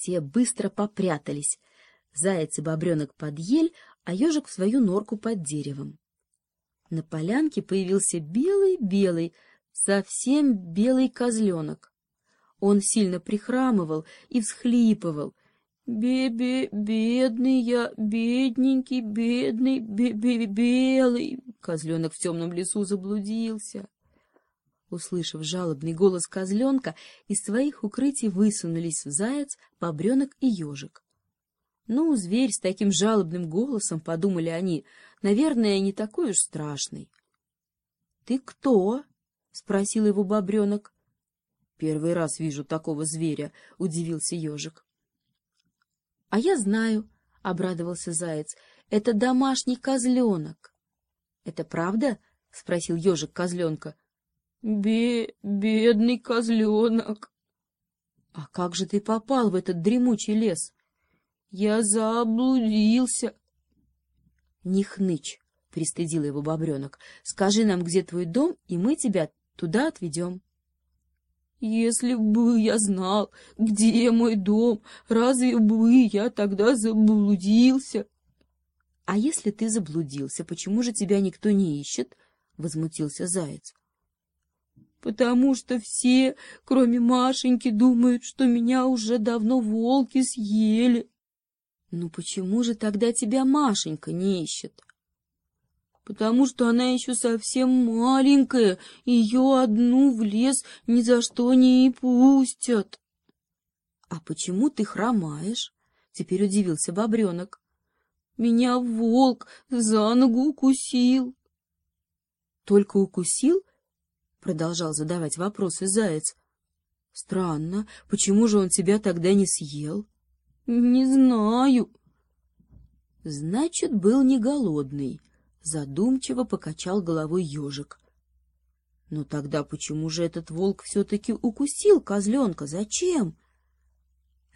Все быстро попрятались. Заяц и бобренок под ель, а ежик в свою норку под деревом. На полянке появился белый-белый, совсем белый козленок. Он сильно прихрамывал и всхлипывал. «Бе-бе, бедный я, бедненький, бедный, бе-бе-белый!» Козленок в темном лесу заблудился. Услышав жалобный голос козленка, из своих укрытий высунулись заяц, бобренок и ежик. Ну, зверь с таким жалобным голосом, подумали они, наверное, не такой уж страшный. — Ты кто? — спросил его бобренок. — Первый раз вижу такого зверя, — удивился ежик. — А я знаю, — обрадовался заяц, — это домашний козленок. — Это правда? — спросил ежик козленка. Бе... бедный козленок. — А как же ты попал в этот дремучий лес? — Я заблудился. — Не хнычь, — пристыдил его бобренок. — Скажи нам, где твой дом, и мы тебя туда отведем. — Если бы я знал, где мой дом, разве бы я тогда заблудился? — А если ты заблудился, почему же тебя никто не ищет? — возмутился заяц потому что все, кроме Машеньки, думают, что меня уже давно волки съели. Ну почему же тогда тебя Машенька не ищет? Потому что она еще совсем маленькая, ее одну в лес ни за что не пустят. А почему ты хромаешь? Теперь удивился бобренок. Меня волк за ногу укусил. Только укусил — продолжал задавать вопросы заяц. — Странно, почему же он тебя тогда не съел? — Не знаю. — Значит, был не голодный, — задумчиво покачал головой ежик. — Но тогда почему же этот волк все-таки укусил козленка? Зачем?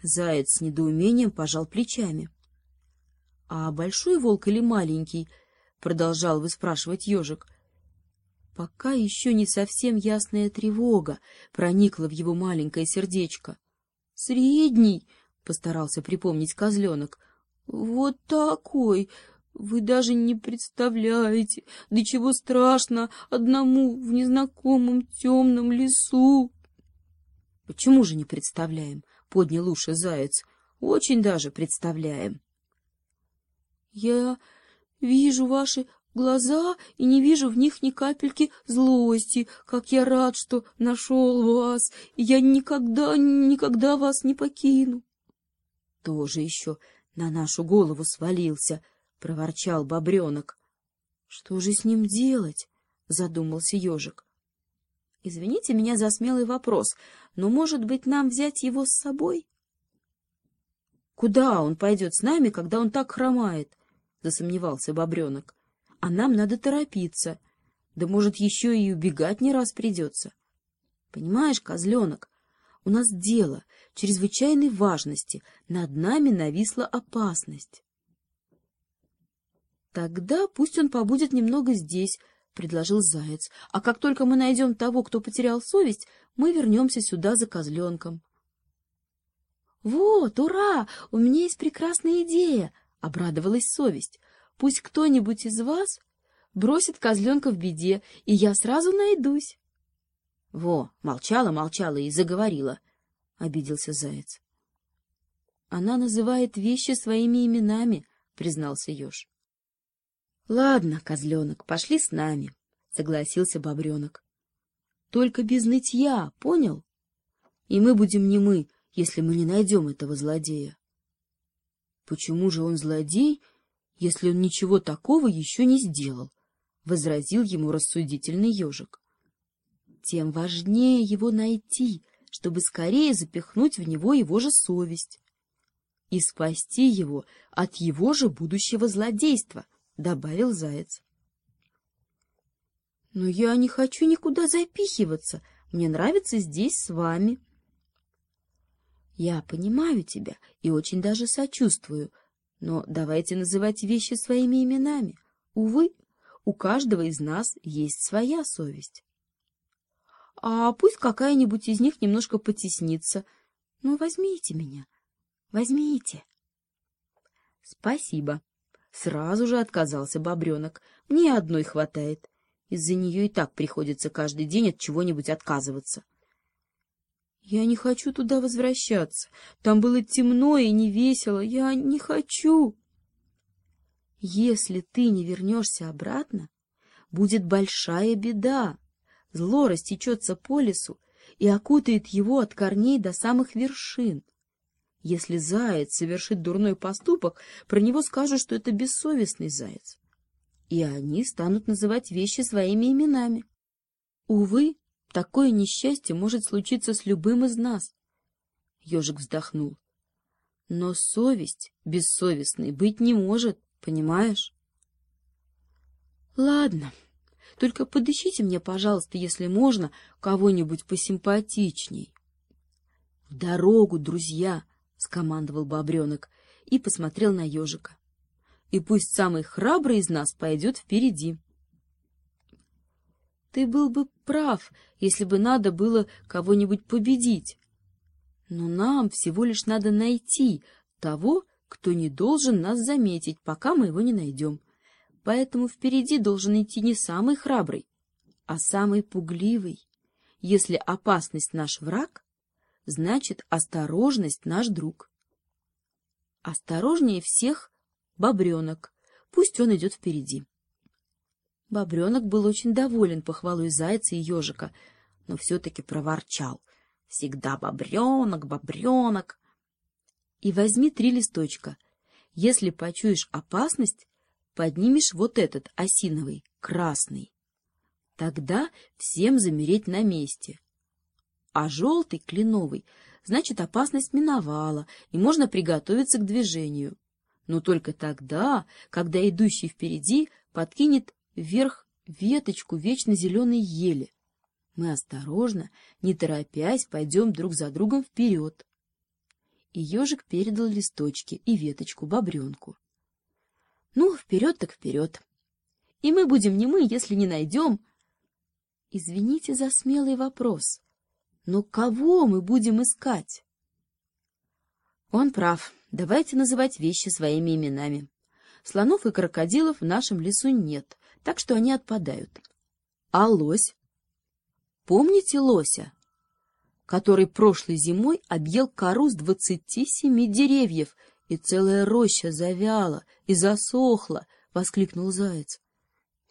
Заяц с недоумением пожал плечами. — А большой волк или маленький? — продолжал выспрашивать ежик. — Пока еще не совсем ясная тревога проникла в его маленькое сердечко. — Средний, — постарался припомнить козленок. — Вот такой. Вы даже не представляете, до чего страшно одному в незнакомом темном лесу. — Почему же не представляем? — поднял уши заяц. — Очень даже представляем. — Я вижу ваши глаза и не вижу в них ни капельки злости, как я рад, что нашел вас, я никогда, никогда вас не покину. — Тоже еще на нашу голову свалился, — проворчал бобренок. — Что же с ним делать? — задумался ежик. — Извините меня за смелый вопрос, но, может быть, нам взять его с собой? — Куда он пойдет с нами, когда он так хромает? — засомневался бобренок а нам надо торопиться. Да, может, еще и убегать не раз придется. Понимаешь, козленок, у нас дело чрезвычайной важности, над нами нависла опасность. Тогда пусть он побудет немного здесь, — предложил заяц, — а как только мы найдем того, кто потерял совесть, мы вернемся сюда за козленком. — Вот, ура! У меня есть прекрасная идея! — обрадовалась совесть. Пусть кто-нибудь из вас бросит козленка в беде, и я сразу найдусь. — Во, молчала, молчала и заговорила, — обиделся заяц. — Она называет вещи своими именами, — признался еж. — Ладно, козленок, пошли с нами, — согласился бобренок. — Только без нытья, понял? И мы будем не мы, если мы не найдем этого злодея. — Почему же он злодей, — если он ничего такого еще не сделал, — возразил ему рассудительный ежик. — Тем важнее его найти, чтобы скорее запихнуть в него его же совесть и спасти его от его же будущего злодейства, — добавил заяц. — Но я не хочу никуда запихиваться, мне нравится здесь с вами. — Я понимаю тебя и очень даже сочувствую, — но давайте называть вещи своими именами. Увы, у каждого из нас есть своя совесть. А пусть какая-нибудь из них немножко потеснится. Ну, возьмите меня. Возьмите. Спасибо. Сразу же отказался бобренок. Мне одной хватает. Из-за нее и так приходится каждый день от чего-нибудь отказываться. Я не хочу туда возвращаться. Там было темно и не весело. Я не хочу. Если ты не вернешься обратно, будет большая беда. Зло растечется по лесу и окутает его от корней до самых вершин. Если заяц совершит дурной поступок, про него скажут, что это бессовестный заяц. И они станут называть вещи своими именами. Увы, такое несчастье может случиться с любым из нас. Ежик вздохнул. Но совесть бессовестной быть не может, понимаешь? Ладно, только подыщите мне, пожалуйста, если можно, кого-нибудь посимпатичней. — В дорогу, друзья! —— скомандовал бобренок и посмотрел на ежика. — И пусть самый храбрый из нас пойдет впереди. — Ты был бы прав, если бы надо было кого-нибудь победить. Но нам всего лишь надо найти того, кто не должен нас заметить, пока мы его не найдем. Поэтому впереди должен идти не самый храбрый, а самый пугливый. Если опасность наш враг, значит, осторожность наш друг. Осторожнее всех бобренок, пусть он идет впереди. Бобренок был очень доволен похвалой зайца и ежика, но все-таки проворчал. Всегда бобренок, бобренок. И возьми три листочка. Если почуешь опасность, поднимешь вот этот осиновый, красный. Тогда всем замереть на месте а желтый, кленовый, значит, опасность миновала, и можно приготовиться к движению. Но только тогда, когда идущий впереди подкинет вверх веточку вечно зеленой ели. Мы осторожно, не торопясь, пойдем друг за другом вперед. И ежик передал листочки и веточку бобренку. Ну, вперед так вперед. И мы будем не мы, если не найдем... Извините за смелый вопрос. Но кого мы будем искать? Он прав. Давайте называть вещи своими именами. Слонов и крокодилов в нашем лесу нет, так что они отпадают. А лось? Помните лося, который прошлой зимой объел кору с двадцати семи деревьев, и целая роща завяла и засохла? — воскликнул заяц.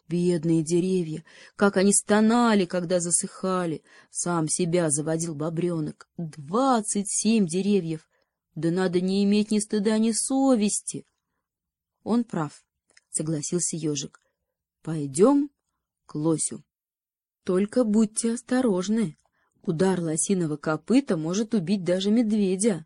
Бедные деревья, как они стонали, когда засыхали. Сам себя заводил бобренок. Двадцать семь деревьев. Да надо не иметь ни стыда, ни совести. Он прав, согласился ежик. Пойдем к лосю. Только будьте осторожны. Удар лосиного копыта может убить даже медведя.